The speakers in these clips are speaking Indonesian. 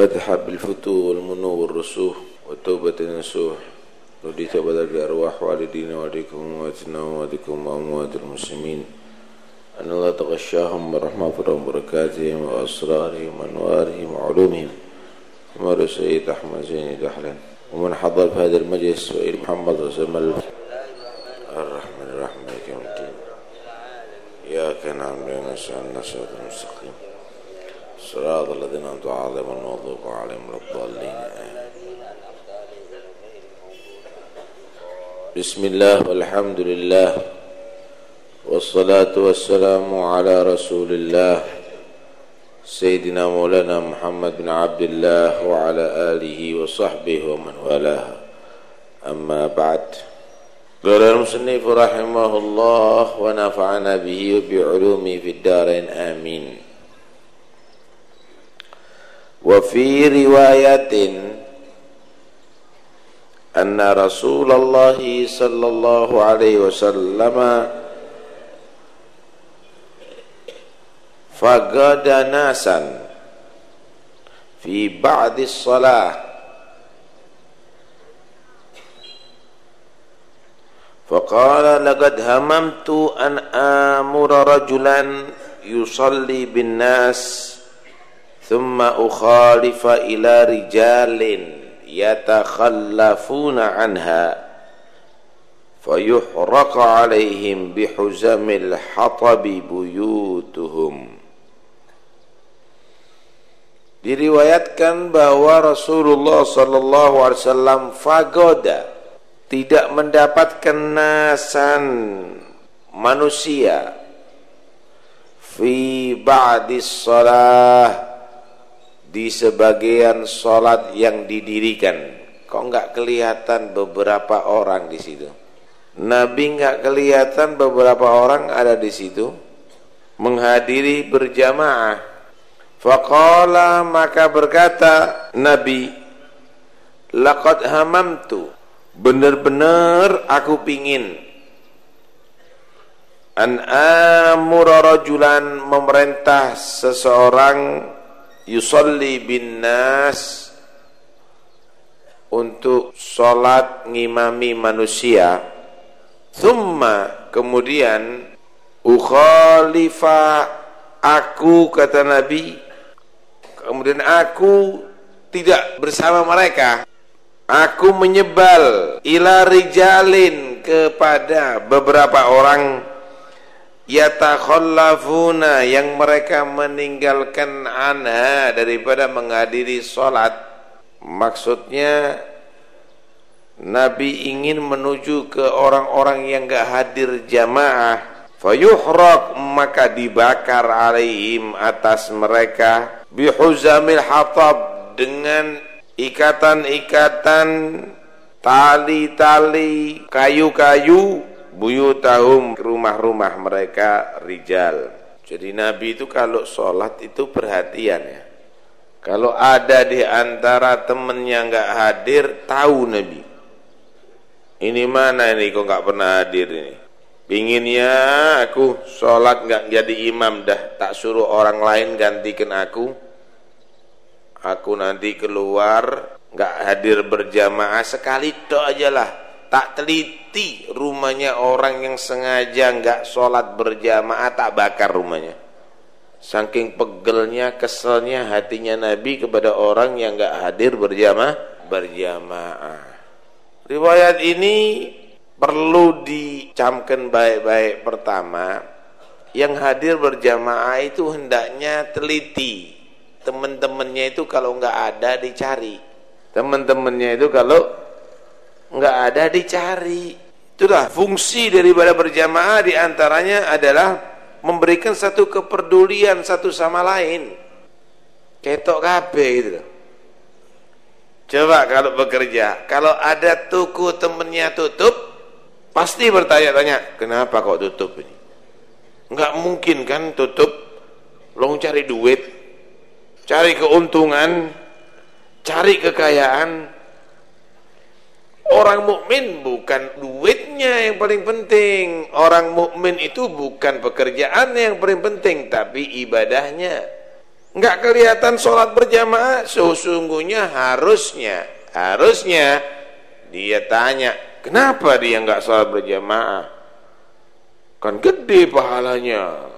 فتح بالفتو والمنو والرسوح والتوبة النسوح. ودي توبة بأرواح والدينا والديكم وأمواتنا وأمواتكم وأموات المسلمين. أن الله تغشاهم برحمة وبركاتهم وأسرارهم وأنوارهم وعلومهم. عمر سيد أحمد زين دحلا ومن حضر في هذا المجلس وإلى محمد الله الرحمن الرحيم مالك يوم الدين. إياك نعبد ونستعين صراط المستقيم. صراط الذين أنعمت عليهم المغضوب عليهم ولا الضالين. بسم الله والحمد لله والصلاة والسلام على رسول الله سيدنا مولانا محمد بن عبد الله وعلى آله وصحبه ومن والاه. أما بعد قال المصنف رحمه الله ونفعنا به وبعلومه في الدارين. آمين. وفي رواية أن رسول الله صلى الله عليه وسلم فقد ناسا في بعد الصلاة فقال لقد هممت أن آمر رجلا يصلي بالناس ثم أخالف إلى رجال يتخلفون عنها فيحرق عليهم بحزم الحطب بيوتهم Diriwayatkan bahwa Rasulullah sallallahu alaihi wasallam fagoda tidak mendapatkan nasan manusia fi ba'dis salah di sebagian sholat yang didirikan. Kok nggak kelihatan beberapa orang di situ? Nabi nggak kelihatan beberapa orang ada di situ? Menghadiri berjamaah. Faqala maka berkata Nabi laqad hamamtu. Benar-benar aku pingin an amura rajulan memerintah seseorang yusalli bin nas untuk salat ngimami manusia. Thumma kemudian ukhalifa aku kata Nabi. Kemudian aku tidak bersama mereka. Aku menyebal ila rijalin kepada beberapa orang yatakhallafuna yang mereka meninggalkan anha daripada menghadiri salat maksudnya Nabi ingin menuju ke orang-orang yang enggak hadir jamaah. Fayuhraq maka dibakar alaihim atas mereka. Bihuzamil hatab dengan ikatan-ikatan tali-tali kayu-kayu buyutahum rumah-rumah mereka rijal. Jadi Nabi itu kalau sholat itu perhatian ya. Kalau ada di antara temennya nggak hadir tahu Nabi. Ini mana ini kok nggak pernah hadir ini? Pinginnya aku sholat nggak jadi imam dah. Tak suruh orang lain gantikan aku. Aku nanti keluar nggak hadir berjamaah sekali tok aja lah tak teliti rumahnya orang yang sengaja nggak sholat berjamaah tak bakar rumahnya. Saking pegelnya keselnya hatinya Nabi kepada orang yang nggak hadir berjamaah berjamaah. Riwayat ini perlu dicamkan baik-baik. Pertama yang hadir berjamaah itu hendaknya teliti. Teman-temannya itu kalau nggak ada dicari. Teman-temannya itu kalau nggak ada dicari. Itulah fungsi daripada berjamaah di antaranya adalah memberikan satu kepedulian satu sama lain. Ketok kabe gitu. Coba kalau bekerja, kalau ada toko temennya tutup, pasti bertanya-tanya, kenapa kok tutup ini? Enggak mungkin kan tutup, lo cari duit, cari keuntungan, cari kekayaan, Orang mukmin bukan duitnya yang paling penting. Orang mukmin itu bukan pekerjaannya yang paling penting, tapi ibadahnya. Enggak kelihatan sholat berjamaah, sesungguhnya harusnya, harusnya dia tanya, kenapa dia enggak sholat berjamaah? Kan gede pahalanya.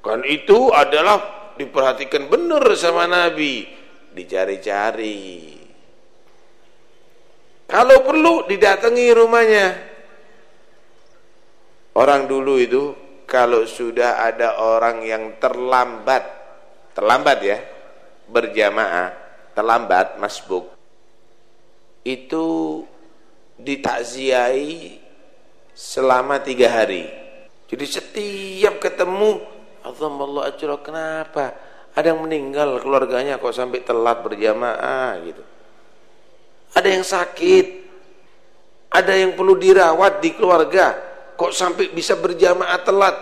Kan itu adalah diperhatikan benar sama Nabi, dicari-cari. Kalau perlu didatangi rumahnya. Orang dulu itu kalau sudah ada orang yang terlambat, terlambat ya, berjamaah, terlambat masbuk, itu ditakziai selama tiga hari. Jadi setiap ketemu, Allah ajra kenapa? Ada yang meninggal keluarganya kok sampai telat berjamaah gitu. Ada yang sakit, ada yang perlu dirawat di keluarga, kok sampai bisa berjamaah telat?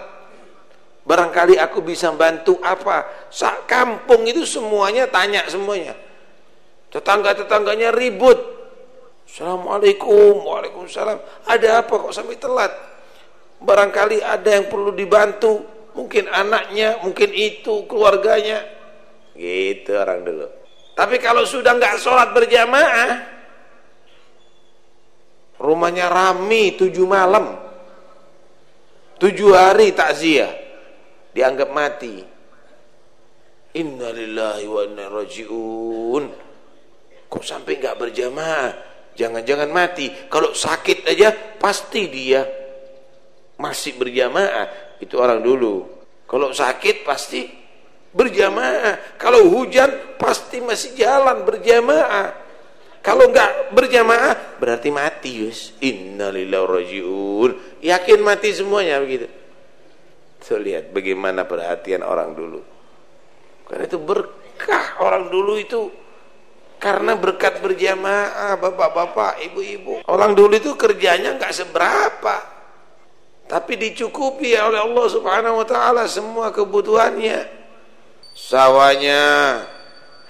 Barangkali aku bisa bantu apa? Sak kampung itu semuanya tanya semuanya. Tetangga-tetangganya ribut. Assalamualaikum Waalaikumsalam. Ada apa kok sampai telat? Barangkali ada yang perlu dibantu. Mungkin anaknya mungkin itu keluarganya. Gitu orang dulu. Tapi kalau sudah nggak sholat berjamaah rumahnya rame tujuh malam. Tujuh hari takziah. Dianggap mati. Innalillahi wa inna rajiun. Kok sampai nggak berjamaah? Jangan-jangan mati. Kalau sakit aja pasti dia masih berjamaah. Itu orang dulu. Kalau sakit pasti berjamaah. Kalau hujan pasti masih jalan berjamaah kalau enggak berjamaah berarti mati yus. Innalillahi rajiun. Yakin mati semuanya begitu. Tuh lihat bagaimana perhatian orang dulu. Karena itu berkah orang dulu itu karena berkat berjamaah bapak-bapak, ibu-ibu. Orang dulu itu kerjanya enggak seberapa. Tapi dicukupi oleh Allah Subhanahu wa taala semua kebutuhannya. Sawahnya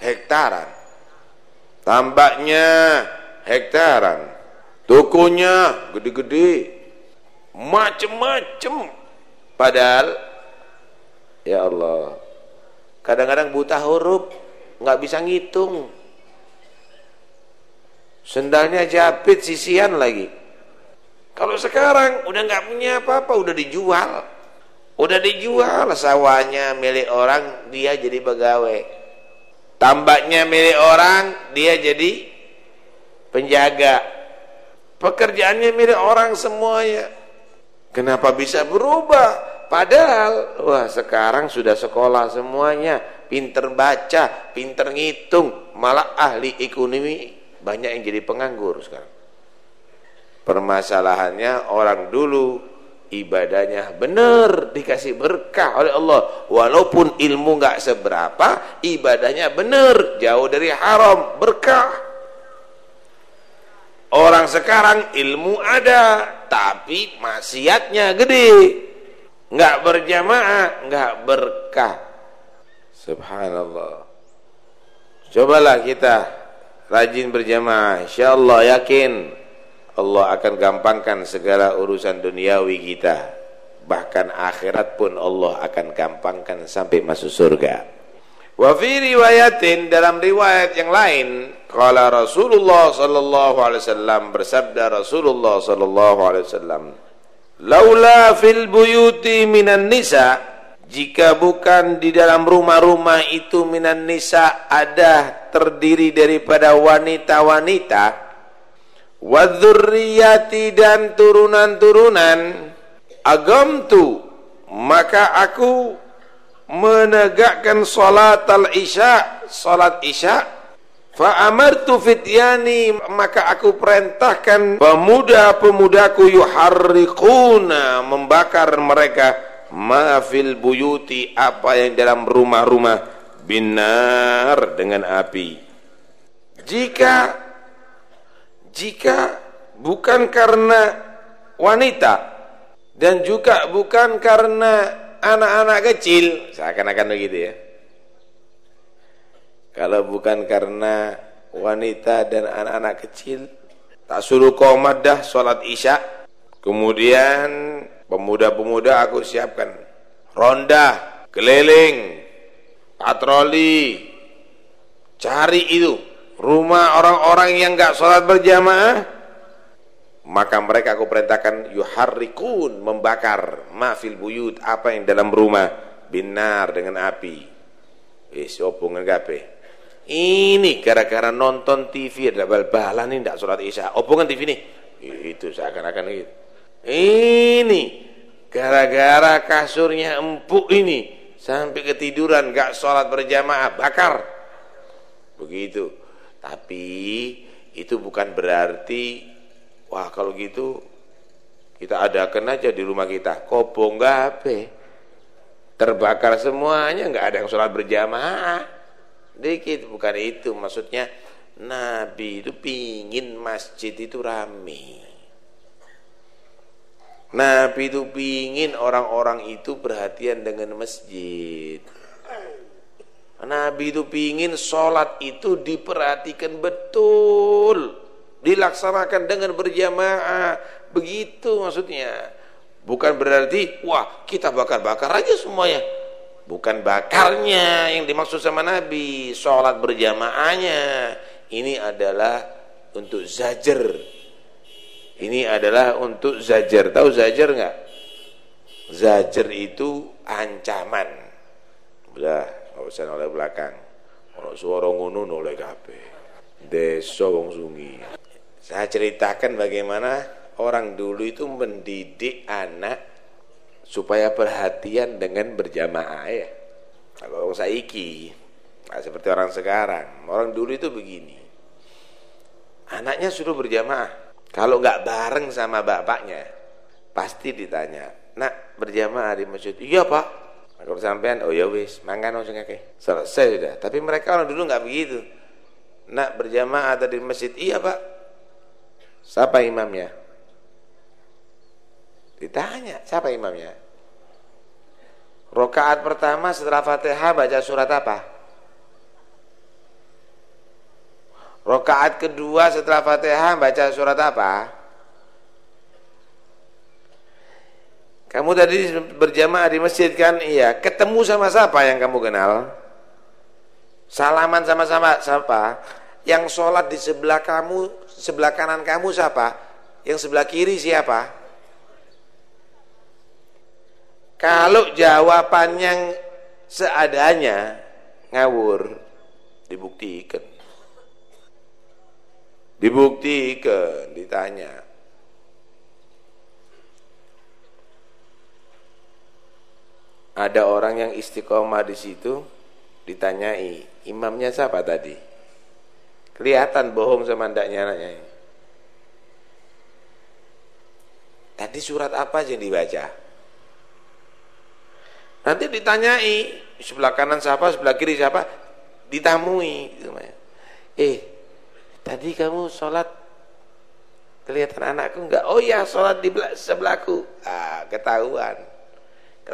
hektaran tambaknya hektaran. Tokonya gede-gede. Macem-macem. Padahal ya Allah kadang-kadang buta huruf nggak bisa ngitung. Sendalnya japit sisian lagi. Kalau sekarang udah nggak punya apa-apa udah dijual. Udah dijual sawahnya milik orang dia jadi pegawai tambaknya milik orang dia jadi penjaga. Pekerjaannya milik orang semuanya. Kenapa bisa berubah? Padahal wah sekarang sudah sekolah semuanya. Pinter baca pinter ngitung. Malah ahli ekonomi banyak yang jadi penganggur sekarang. Permasalahannya orang dulu ibadahnya benar dikasih berkah oleh Allah. Walaupun ilmu nggak seberapa ibadahnya benar jauh dari haram berkah. Orang sekarang ilmu ada tapi maksiatnya gede. Nggak berjamaah nggak berkah. Subhanallah. Cobalah kita rajin berjamaah insyaallah yakin Allah akan gampangkan segala urusan duniawi kita. Bahkan akhirat pun Allah akan gampangkan sampai masuk surga. Wa fi riwayatin dalam riwayat yang lain qala Rasulullah sallallahu alaihi wasallam bersabda Rasulullah sallallahu alaihi wasallam laula fil buyuti minan nisa jika bukan di dalam rumah-rumah itu minan nisa ada terdiri daripada wanita-wanita wadzurriyati dan turunan-turunan agamtu maka aku menegakkan salat al-isya salat isya. Fa amartu fityani maka aku perintahkan pemuda-pemudaku yuharriquna membakar mereka. Ma fil buyuti apa yang dalam rumah-rumah. Binar dengan api. Jika jika bukan karena wanita dan juga bukan karena anak-anak kecil seakan-akan begitu ya. Kalau bukan karena wanita dan anak-anak kecil tak suruh komat dah sholat isya. Kemudian pemuda-pemuda aku siapkan ronda keliling patroli, cari itu rumah orang-orang yang enggak sholat berjamaah, maka mereka aku perintahkan yuharrikun membakar mafil buyut apa yang dalam rumah binar dengan api. Wis opo ngape? Ini gara-gara nonton TV ada bal-balan ini tidak sholat isya. Opo TV ini? Itu seakan-akan gitu. Ini gara-gara kasurnya empuk ini sampai ketiduran gak sholat berjamaah bakar. Begitu. Tapi itu bukan berarti wah kalau gitu kita adakan aja di rumah kita. Kopong gape. Terbakar semuanya nggak ada yang sholat berjamaah. Dikit bukan itu maksudnya Nabi itu pingin masjid itu rame. Nabi itu pingin orang-orang itu perhatian dengan masjid. Nabi itu pingin sholat itu diperhatikan betul. Dilaksanakan dengan berjamaah. Begitu maksudnya. Bukan berarti, wah kita bakar-bakar aja semuanya. Bukan bakarnya yang dimaksud sama Nabi. Sholat berjamaahnya. Ini adalah untuk zajer ini adalah untuk zajar. Tahu zajar enggak? Zajar itu ancaman. Udah, usah oleh belakang. Ono suara ngono oleh kabeh. Desa wong sungi. Saya ceritakan bagaimana orang dulu itu mendidik anak supaya perhatian dengan berjamaah ya. Kalau saiki, nah seperti orang sekarang. Orang dulu itu begini. Anaknya suruh berjamaah, kalau nggak bareng sama bapaknya, pasti ditanya, nak berjamaah di masjid. Iya pak. Kalau sampean, oh ya wis, mangan langsung ngake. Selesai sudah. Tapi mereka orang dulu nggak begitu. Nak berjamaah ada di masjid. Iya pak. Siapa imamnya? Ditanya, siapa imamnya? Rokaat pertama setelah Fatihah baca surat apa? Rokaat kedua setelah Fatihah baca surat apa? Kamu tadi berjamaah di masjid kan? Iya. Ketemu sama siapa yang kamu kenal? Salaman sama-sama siapa? Yang sholat di sebelah kamu, sebelah kanan kamu siapa? Yang sebelah kiri siapa? Kalau jawabannya seadanya ngawur, dibuktikan. Dibuktikan, ditanya. Ada orang yang istiqomah di situ, ditanyai, imamnya siapa tadi? Kelihatan bohong sama ndaknya anaknya. Tadi surat apa yang dibaca? Nanti ditanyai, sebelah kanan siapa, sebelah kiri siapa? Ditamui. Eh, Tadi kamu sholat kelihatan anakku enggak? Oh ya sholat di sebelahku. Ah, ketahuan.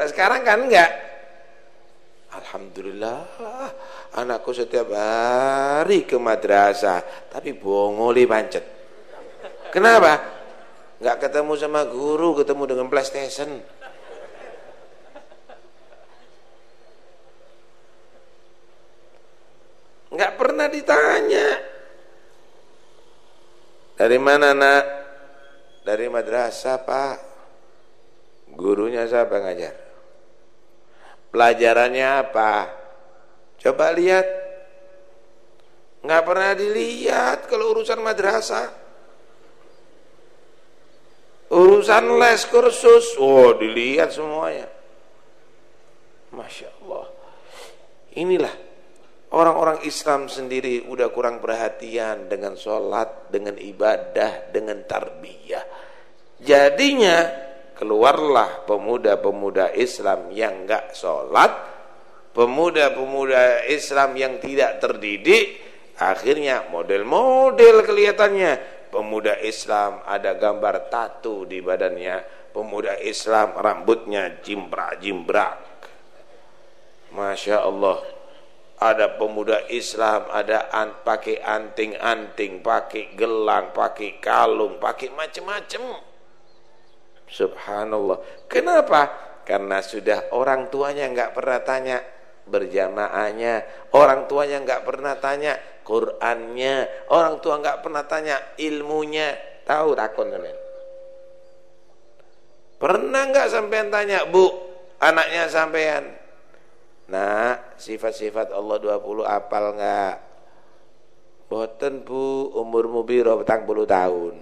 Sekarang kan enggak. Alhamdulillah anakku setiap hari ke madrasah tapi bongoli pancet. Kenapa? Enggak ketemu sama guru, ketemu dengan PlayStation. Enggak pernah ditanya. Dari mana nak? Dari madrasah pak Gurunya siapa ngajar? Pelajarannya apa? Coba lihat. Nggak pernah dilihat kalau urusan madrasah. Urusan les kursus. Oh dilihat semuanya. Masya Allah. Inilah Orang-orang Islam sendiri udah kurang perhatian dengan sholat, dengan ibadah, dengan tarbiyah. Jadinya keluarlah pemuda-pemuda Islam yang enggak sholat, pemuda-pemuda Islam yang tidak terdidik, akhirnya model-model kelihatannya. Pemuda Islam ada gambar tato di badannya, pemuda Islam rambutnya jimbrak-jimbrak. Masya Allah ada pemuda Islam, ada an, pakai anting-anting, pakai gelang, pakai kalung, pakai macam-macam. Subhanallah. Kenapa? Karena sudah orang tuanya nggak pernah tanya, berjamaahnya orang tuanya nggak pernah tanya Qurannya orang tua nggak pernah tanya ilmunya. Tahu takon kalian pernah nggak sampean tanya bu anaknya sampean? Nah sifat-sifat Allah 20 apal nggak? Boten bu umurmu biro petang puluh tahun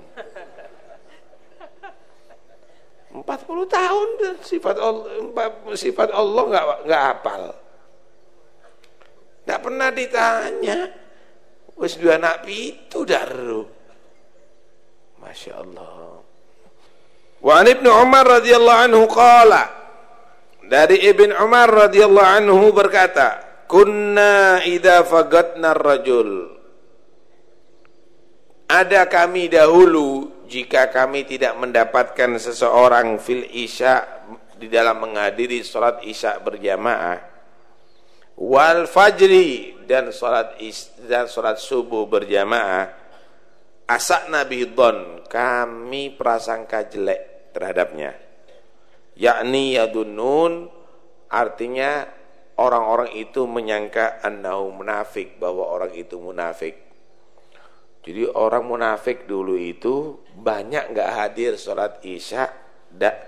40 tahun sifat Allah sifat Allah nggak nggak apal tidak pernah ditanya. Wis dua anak pitu daru. Masya Allah. Wa Ibnu Umar radhiyallahu anhu qala dari Ibn Umar radhiyallahu anhu berkata, "Kunna idza fagatna rajul" Ada kami dahulu jika kami tidak mendapatkan seseorang fil isya di dalam menghadiri salat isya berjamaah wal fajri dan salat dan salat subuh berjamaah asak nabi don kami prasangka jelek terhadapnya. Yakni yadunun artinya orang-orang itu menyangka annahu munafik bahwa orang itu munafik jadi orang munafik dulu itu banyak nggak hadir sholat isya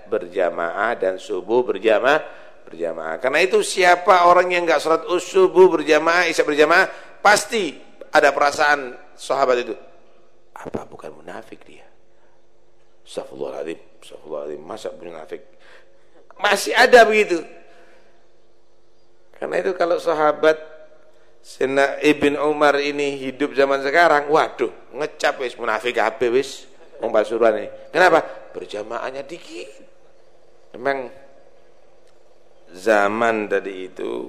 berjamaah dan subuh berjamaah berjamaah. Karena itu siapa orang yang enggak salat subuh berjamaah, isya berjamaah, pasti ada perasaan sahabat itu. Apa bukan munafik dia? Astagfirullahaladzim, astagfirullahaladzim, masa munafik? Masih ada begitu. Karena itu kalau sahabat Sina Ibn Umar ini hidup zaman sekarang, waduh, ngecap wis munafik apa wis wong Pasuruan ini. Kenapa? Berjamaahnya dikit. Memang zaman tadi itu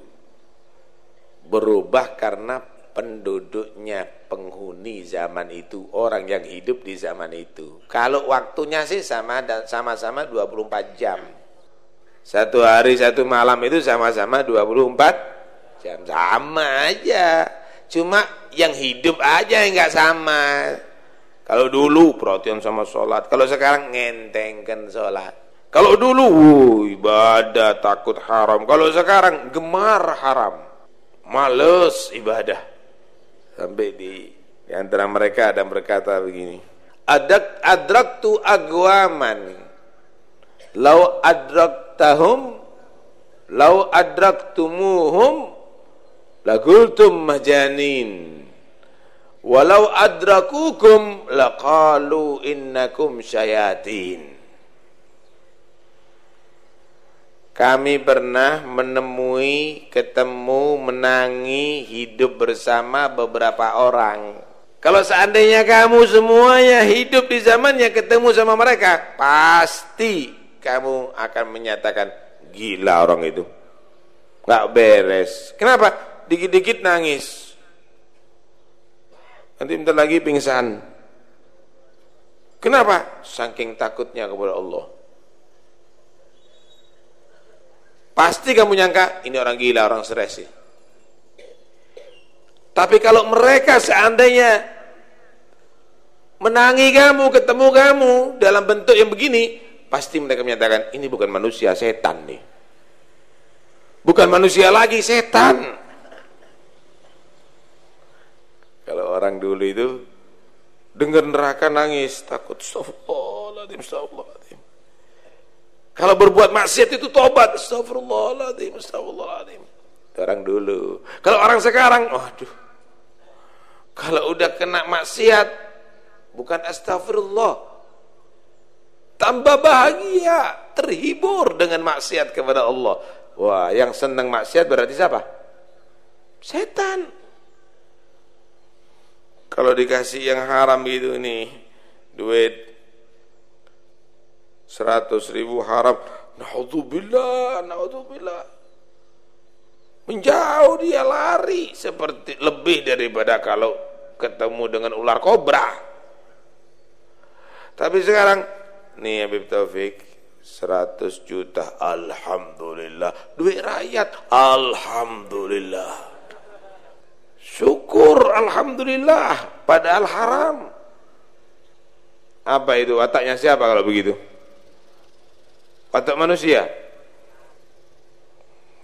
berubah karena penduduknya penghuni zaman itu orang yang hidup di zaman itu kalau waktunya sih sama dan sama-sama 24 jam satu hari satu malam itu sama-sama 24 jam sama aja cuma yang hidup aja yang nggak sama kalau dulu perhatian sama sholat kalau sekarang ngentengkan sholat kalau dulu wuh, ibadah takut haram. Kalau sekarang gemar haram. Males ibadah. Sampai di, antara mereka ada berkata begini. Adak adraktu agwaman. Lau adraktahum lau adraktumuhum lagultum majanin. Walau adrakukum laqalu innakum syayatin. Kami pernah menemui, ketemu, menangi, hidup bersama beberapa orang. Kalau seandainya kamu semuanya hidup di zamannya ketemu sama mereka, pasti kamu akan menyatakan gila orang itu. Gak beres. Kenapa? Dikit-dikit nangis. Nanti bentar lagi pingsan. Kenapa? Saking takutnya kepada Allah. Pasti kamu nyangka ini orang gila, orang stres sih. Tapi kalau mereka seandainya menangi kamu, ketemu kamu dalam bentuk yang begini, pasti mereka menyatakan ini bukan manusia, setan nih. Bukan manusia lagi, setan. Kalau orang dulu itu dengar neraka nangis, takut, astagfirullahaladzim. Kalau berbuat maksiat itu tobat. Astagfirullahaladzim, astagfirullahaladzim. Orang dulu. Kalau orang sekarang, waduh. Kalau udah kena maksiat, bukan astagfirullah. Tambah bahagia, terhibur dengan maksiat kepada Allah. Wah, yang senang maksiat berarti siapa? Setan. Kalau dikasih yang haram gitu nih, duit seratus ribu haram. Naudzubillah naudzubillah. Menjauh dia lari seperti lebih daripada kalau ketemu dengan ular kobra. Tapi sekarang nih Habib Taufik 100 juta Alhamdulillah. Duit rakyat Alhamdulillah syukur Alhamdulillah padahal haram apa itu wataknya siapa kalau begitu Watak manusia.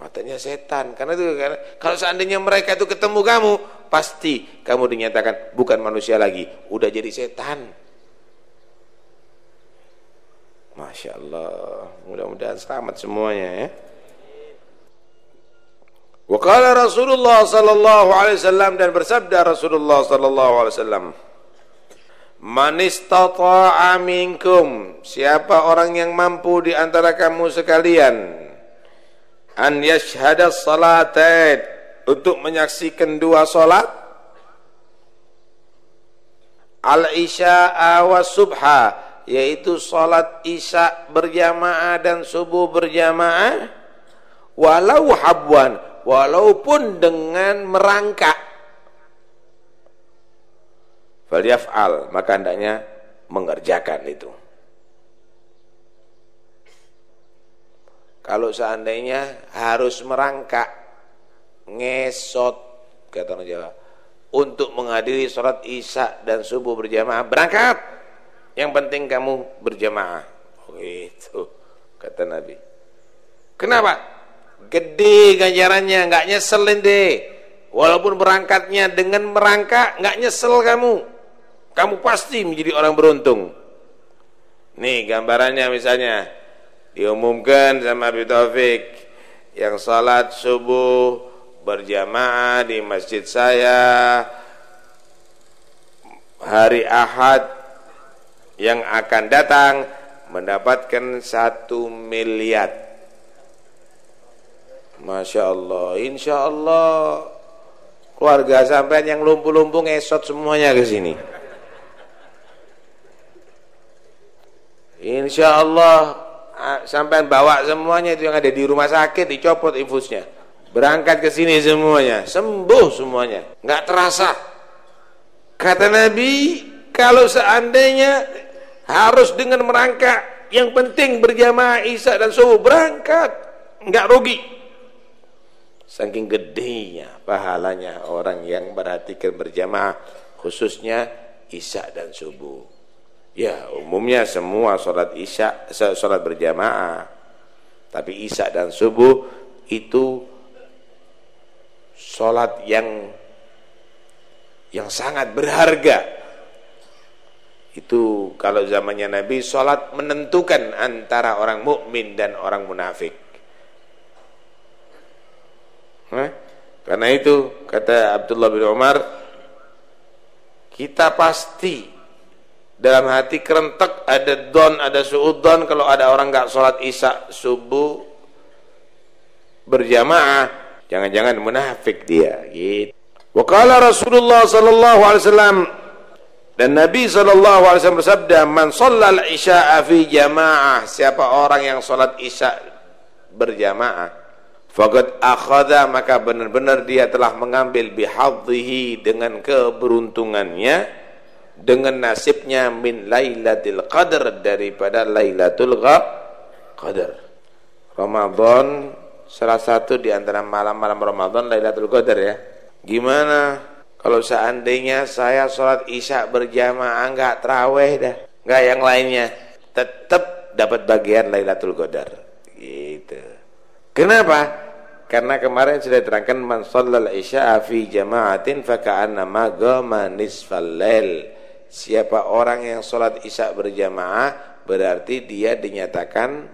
katanya setan. Karena itu kan kalau seandainya mereka itu ketemu kamu, pasti kamu dinyatakan bukan manusia lagi, udah jadi setan. Masya Allah, mudah-mudahan selamat semuanya ya. Wakala Rasulullah sallallahu alaihi wasallam dan bersabda Rasulullah sallallahu alaihi wasallam Man istata'a minkum? Siapa orang yang mampu di antara kamu sekalian an yashhada salatain untuk menyaksikan dua salat? Al isya'a wa subha yaitu salat isya berjamaah dan subuh berjamaah. Walau habwan walaupun dengan merangkak. Falyaf'al maka hendaknya mengerjakan itu. Kalau seandainya harus merangkak ngesot kata orang Jawa untuk menghadiri sholat isya dan subuh berjamaah berangkat. Yang penting kamu berjamaah. Oh itu kata Nabi. Kenapa Gede ganjarannya, nggak nyesel deh. Walaupun berangkatnya dengan merangkak, nggak nyesel kamu. Kamu pasti menjadi orang beruntung. Nih gambarannya misalnya diumumkan sama Abi Taufik yang salat subuh berjamaah di masjid saya hari Ahad yang akan datang mendapatkan satu miliar Masya Allah, Insya Allah keluarga sampai yang lumpuh-lumpuh ngesot semuanya ke sini. Insya Allah sampai bawa semuanya itu yang ada di rumah sakit dicopot infusnya. Berangkat ke sini semuanya, sembuh semuanya, nggak terasa. Kata Nabi, kalau seandainya harus dengan merangkak, yang penting berjamaah Isya dan subuh berangkat, nggak rugi. Saking gedenya pahalanya orang yang perhatikan berjamaah khususnya isya dan subuh. Ya, umumnya semua sholat isya, sholat berjamaah. Tapi isya dan subuh itu sholat yang yang sangat berharga. Itu kalau zamannya Nabi sholat menentukan antara orang mukmin dan orang munafik. Hah? Karena itu kata Abdullah bin Umar kita pasti dalam hati kerentek ada don ada suudon kalau ada orang nggak sholat isya subuh berjamaah jangan-jangan munafik dia gitu. Rasulullah sallallahu alaihi wasallam dan Nabi sallallahu alaihi wasallam bersabda man shallal isya'a fi jamaah siapa orang yang sholat isya berjamaah Fakat akhada maka benar-benar dia telah mengambil bihadhihi dengan keberuntungannya dengan nasibnya min lailatul qadar daripada lailatul qadar. Ramadan salah satu di antara malam-malam Ramadan lailatul qadar ya. Gimana kalau seandainya saya sholat isya berjamaah enggak terawih dah, enggak yang lainnya, tetap dapat bagian lailatul qadar. Gitu. Kenapa? Karena kemarin sudah diterangkan man shallal isya'a fi jama'atin fa ka'annama qama nisfal. Siapa orang yang salat isya berjamaah berarti dia dinyatakan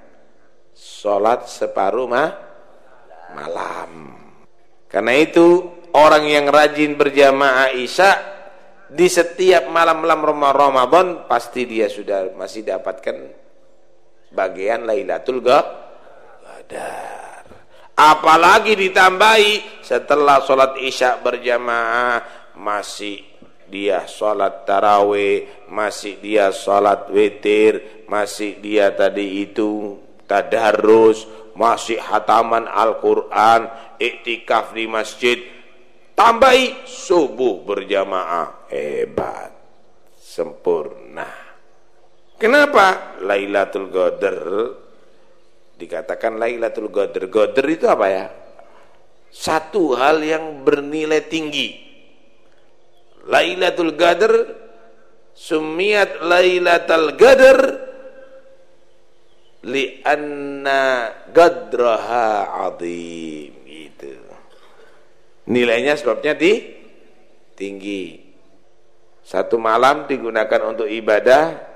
salat separuh ma malam. Karena itu orang yang rajin berjamaah isya di setiap malam-malam Ramadan pasti dia sudah masih dapatkan bagian Lailatul Qadar. Apalagi ditambahi setelah sholat isya berjamaah masih dia sholat taraweh, masih dia sholat witir, masih dia tadi itu tadarus, masih hataman Al-Quran, iktikaf di masjid, tambahi subuh berjamaah, hebat, sempurna. Kenapa? Lailatul Qadar dikatakan Lailatul Qadar. Qadar itu apa ya? Satu hal yang bernilai tinggi. Lailatul Qadar sumiat Lailatul Qadar li anna gadraha azim gitu nilainya sebabnya di tinggi satu malam digunakan untuk ibadah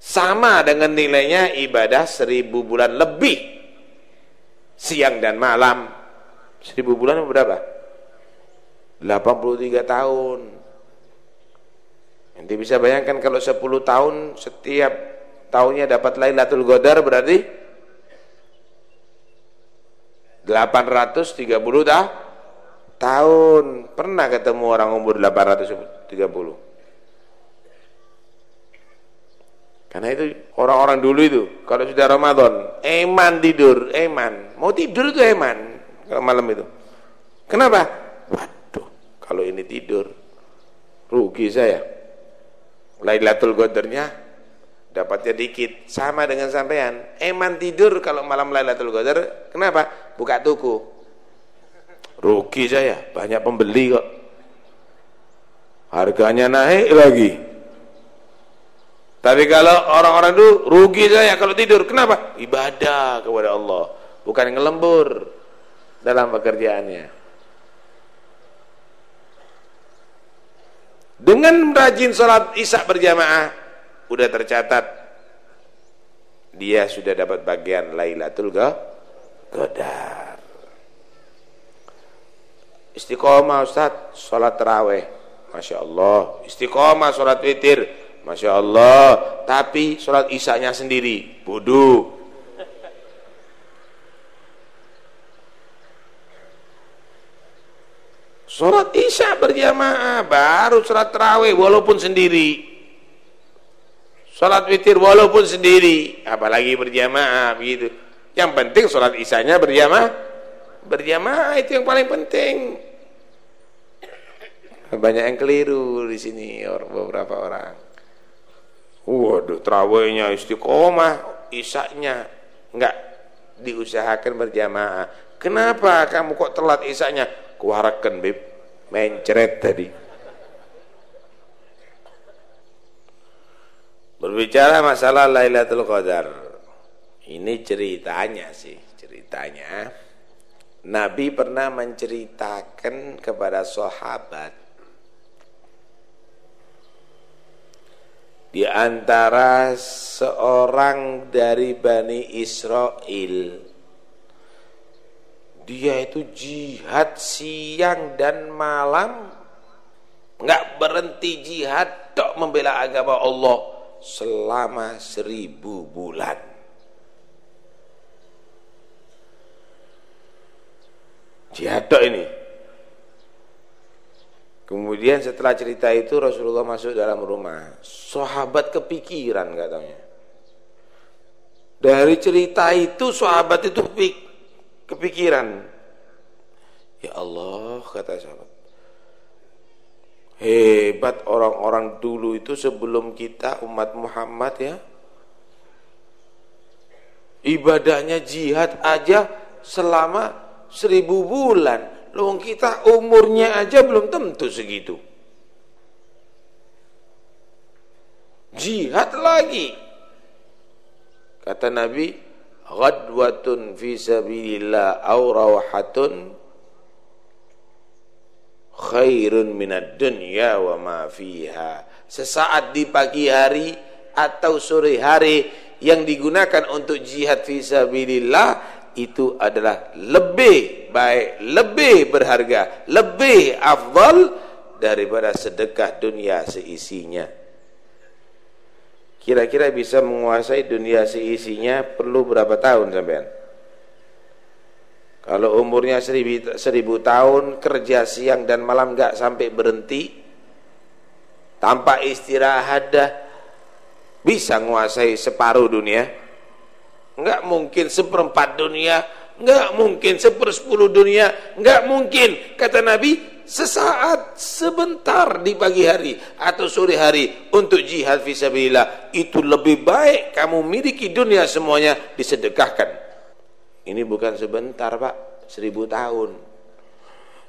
sama dengan nilainya ibadah seribu bulan lebih. Siang dan malam. Seribu bulan berapa? 83 tahun. Nanti bisa bayangkan kalau 10 tahun setiap tahunnya dapat Lailatul Qadar berarti 830 dah tahun. Pernah ketemu orang umur 830 karena itu orang-orang dulu itu kalau sudah Ramadan eman tidur eman. Mau tidur itu eman kalau malam itu. Kenapa? Waduh kalau ini tidur rugi saya. Lailatul Qadarnya dapatnya dikit sama dengan sampean. Eman tidur kalau malam Lailatul Qadar kenapa? Buka tuku. Rugi saya banyak pembeli kok. Harganya naik lagi tapi kalau orang-orang itu rugi saya kalau tidur kenapa ibadah kepada Allah bukan ngelembur dalam pekerjaannya dengan rajin sholat isya berjamaah udah tercatat dia sudah dapat bagian Lailatul Qadar Istiqomah Ustaz, sholat terawih. Masya Allah. Istiqomah sholat witir. Masya Allah. Tapi sholat isaknya sendiri. Bodoh. Sholat isya berjamaah. Baru sholat terawih walaupun sendiri. Sholat witir walaupun sendiri. Apalagi berjamaah. begitu. Yang penting sholat isanya berjamaah berjamaah itu yang paling penting banyak yang keliru di sini beberapa orang waduh terawihnya istiqomah isaknya enggak diusahakan berjamaah. Kenapa kamu kok telat isaknya? Kuharakan beb mencret tadi. Berbicara masalah Lailatul Qadar. Ini ceritanya sih ceritanya. Nabi pernah menceritakan kepada sahabat di antara seorang dari Bani Israel. Dia itu jihad siang dan malam. Nggak berhenti jihad tok membela agama Allah selama seribu bulan. Jihad ini kemudian setelah cerita itu Rasulullah masuk dalam rumah. Sahabat kepikiran katanya. Dari cerita itu sahabat itu kepikiran. Ya Allah kata sahabat. Hebat orang-orang dulu itu sebelum kita umat Muhammad ya. Ibadahnya jihad aja selama seribu bulan. Loh kita umurnya aja belum tentu segitu. Jihad lagi. Kata Nabi, ghadwatun fi sabilillah aw rawhatun khairun minad dunya wa ma fiha. Sesaat di pagi hari atau sore hari yang digunakan untuk jihad fi sabilillah itu adalah lebih baik, lebih berharga, lebih afdal daripada sedekah dunia seisinya. Kira-kira bisa menguasai dunia seisinya perlu berapa tahun sampean? Kalau umurnya seribu, seribu tahun kerja siang dan malam gak sampai berhenti tanpa istirahat dah bisa menguasai separuh dunia Enggak mungkin seperempat dunia, enggak mungkin sepersepuluh dunia, enggak mungkin. Kata Nabi, sesaat, sebentar di pagi hari atau sore hari untuk jihad fisabilillah itu lebih baik kamu miliki dunia semuanya disedekahkan. Ini bukan sebentar pak, seribu tahun.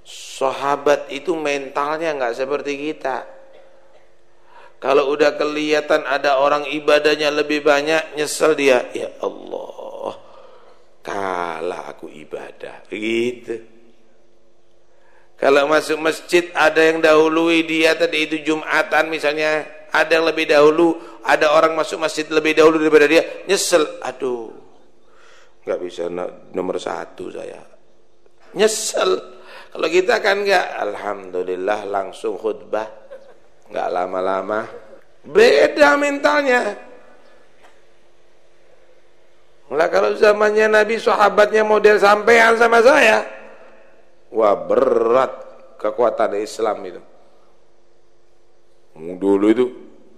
Sahabat itu mentalnya enggak seperti kita. Kalau udah kelihatan ada orang ibadahnya lebih banyak, nyesel dia. Ya Allah, kalah aku ibadah. Gitu. Kalau masuk masjid ada yang dahului dia tadi itu Jumatan misalnya, ada yang lebih dahulu, ada orang masuk masjid lebih dahulu daripada dia, nyesel. Aduh, nggak bisa nomor satu saya. Nyesel. Kalau kita kan nggak, Alhamdulillah langsung khutbah nggak lama-lama. Beda mentalnya. Lah kalau zamannya Nabi sahabatnya model sampean sama saya. Wah berat kekuatan Islam itu. Dulu itu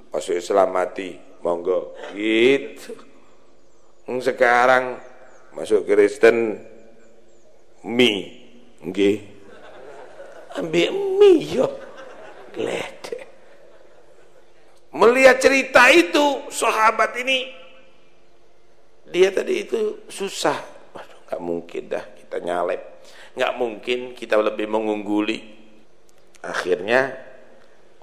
masuk Islam mati monggo. Gitu. Sekarang masuk Kristen mie nggih. Ambil mie yo. Gledek Melihat cerita itu sahabat ini dia tadi itu susah. Waduh, nggak mungkin dah kita nyalep. nggak mungkin kita lebih mengungguli. Akhirnya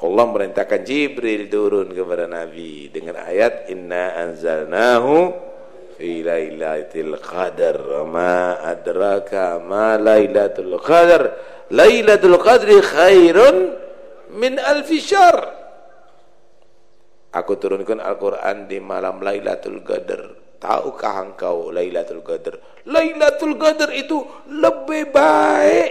Allah merintahkan Jibril turun kepada Nabi dengan ayat inna anzalnahu fi lailatul qadar ma adraka ma lailatul qadar lailatul qadri khairun min alfi syahr Aku turunkan Al-Quran di malam Lailatul Qadar. Tahukah engkau Lailatul Qadar? Lailatul Qadar itu lebih baik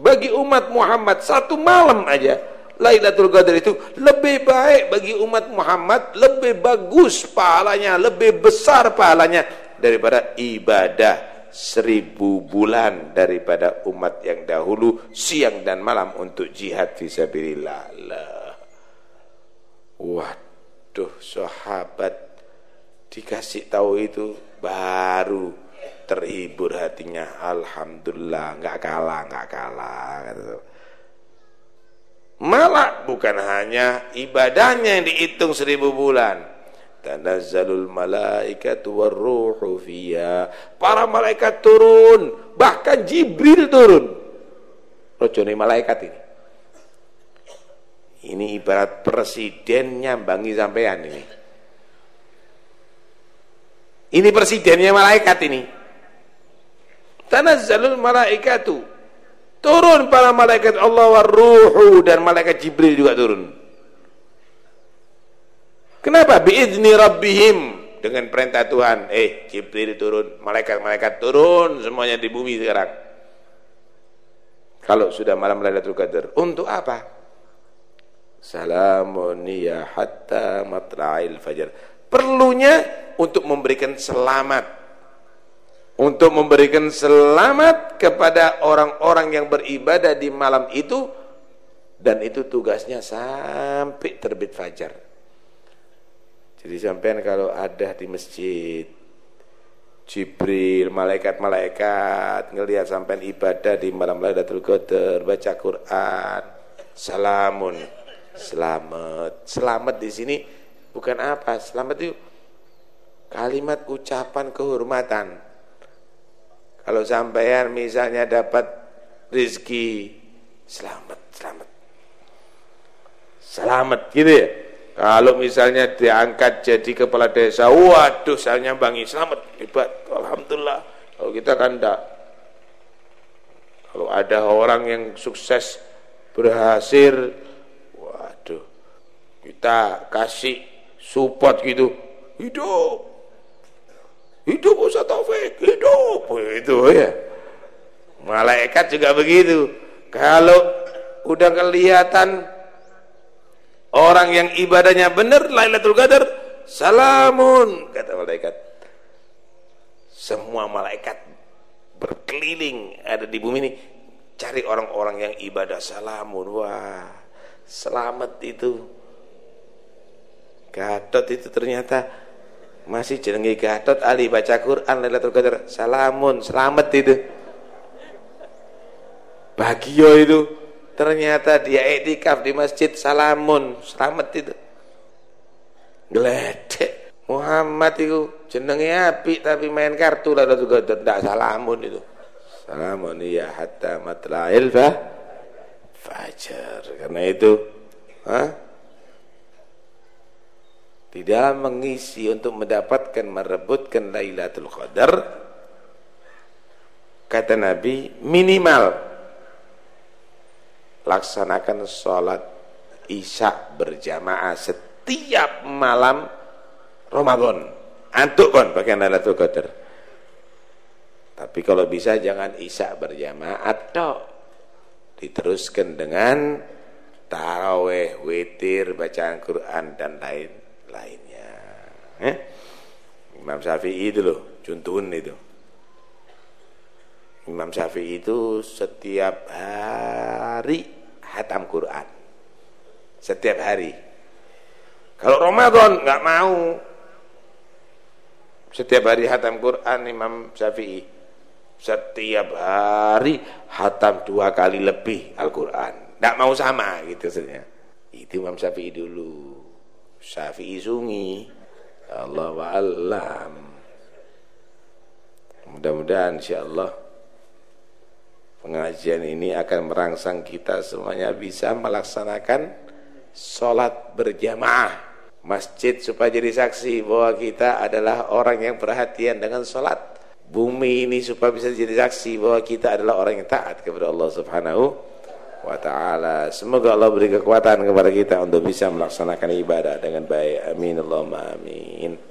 bagi umat Muhammad satu malam aja. Lailatul Qadar itu lebih baik bagi umat Muhammad, lebih bagus pahalanya, lebih besar pahalanya daripada ibadah seribu bulan daripada umat yang dahulu siang dan malam untuk jihad fisabilillah. Waduh Duh sahabat. Dikasih tahu itu baru terhibur hatinya. Alhamdulillah nggak kalah nggak kalah malah bukan hanya ibadahnya yang dihitung seribu bulan. Tanazzalul malaikatu warruhu fiyya para malaikat turun bahkan Jibril turun. Rojone malaikat ini ini ibarat presiden nyambangi sampean ini. Ini presidennya malaikat ini. Tanazzalul malaikatu. Turun para malaikat Allah waruhu dan malaikat Jibril juga turun. Kenapa? Biizni rabbihim dengan perintah Tuhan. Eh, Jibril turun, malaikat-malaikat turun semuanya di bumi sekarang. Kalau sudah malam Lailatul Qadar, untuk apa? Salamun ya hatta matla'il fajar. Perlunya untuk memberikan selamat. Untuk memberikan selamat kepada orang-orang yang beribadah di malam itu dan itu tugasnya sampai terbit fajar. Jadi sampean kalau ada di masjid Jibril, malaikat-malaikat ngelihat sampean ibadah di malam Lailatul Qadar, baca Quran, salamun selamat. Selamat di sini bukan apa? Selamat itu kalimat ucapan kehormatan. Kalau sampean misalnya dapat rezeki, selamat, selamat. Selamat gitu ya. Kalau misalnya diangkat jadi kepala desa, waduh saya nyambangi, selamat, hebat, alhamdulillah. Kalau kita kan enggak. Kalau ada orang yang sukses, berhasil, kita kasih support gitu hidup. Hidup Ustaz Taufik. Hidup. Itu ya. Malaikat juga begitu. Kalau udah kelihatan orang yang ibadahnya benar Lailatul Qadar salamun kata malaikat. Semua malaikat berkeliling ada di bumi ini. Cari orang-orang yang ibadah salamun. Wah selamat itu Gatot itu ternyata masih jenenge Gatot Ali baca Quran Lailatul Qadar. Salamun selamat itu. Bagio itu. Ternyata dia etikaf di masjid salamun selamat itu. Geledek. Muhammad itu jenenge api tapi main kartu Lailatul Qadar. Tidak salamun itu. Salamun ya hatta matla'il fajar. Karena itu ha? Dalam mengisi untuk mendapatkan merebutkan Lailatul Qadar. Kata Nabi minimal laksanakan sholat isya berjamaah setiap malam Ramadan. Antuk kon pakai Lailatul Qadar. Tapi kalau bisa jangan isya berjamaah atau diteruskan dengan taraweh, witir, bacaan Quran dan lain lainnya. Eh? Imam Syafi'i itu loh, contohin itu. Imam Syafi'i itu setiap hari hatam Quran. Setiap hari. Kalau Ramadan nggak mau. Setiap hari hatam Quran Imam Syafi'i. Setiap hari hatam dua kali lebih Al-Quran. Nggak mau sama gitu sebenarnya. Itu Imam Syafi'i dulu. Syafi'i sungi Allah wa'alam mudah-mudahan insyaAllah pengajian ini akan merangsang kita semuanya bisa melaksanakan sholat berjamaah. Masjid supaya jadi saksi bahwa kita adalah orang yang perhatian dengan sholat. Bumi ini supaya bisa jadi saksi bahwa kita adalah orang yang taat kepada Allah subhanahu wa taala. Semoga Allah beri kekuatan kepada kita untuk bisa melaksanakan ibadah dengan baik. Amin Allahumma amin.